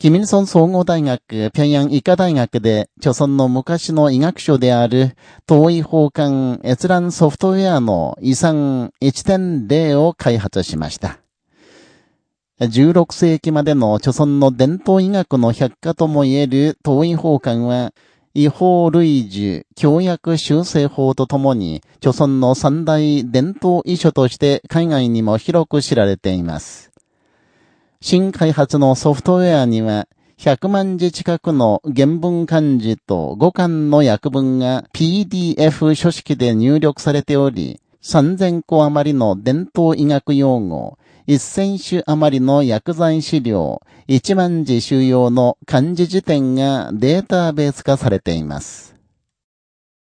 キミルソン総合大学、平壌医科大学で、著村の昔の医学書である、遠い法官閲覧ソフトウェアの遺産1.0を開発しました。16世紀までの著村の伝統医学の百科とも言える遠い法官は、違法類似、協約修正法とともに、著村の三大伝統医書として海外にも広く知られています。新開発のソフトウェアには、100万字近くの原文漢字と5巻の訳文が PDF 書式で入力されており、3000個余りの伝統医学用語、1000種余りの薬剤資料、1万字収容の漢字辞典がデータベース化されています。